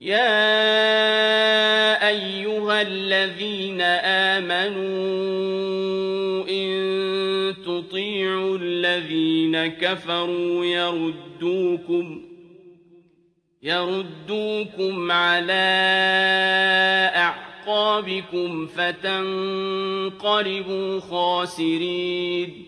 يَا أَيُّهَا الَّذِينَ آمَنُوا إِن تُطِيعُوا الَّذِينَ كَفَرُوا يَرُدُّوكُمْ يردوكم عَلَىٰ أَعْقَابِكُمْ فَتَنقَلِبُوا خَاسِرِينَ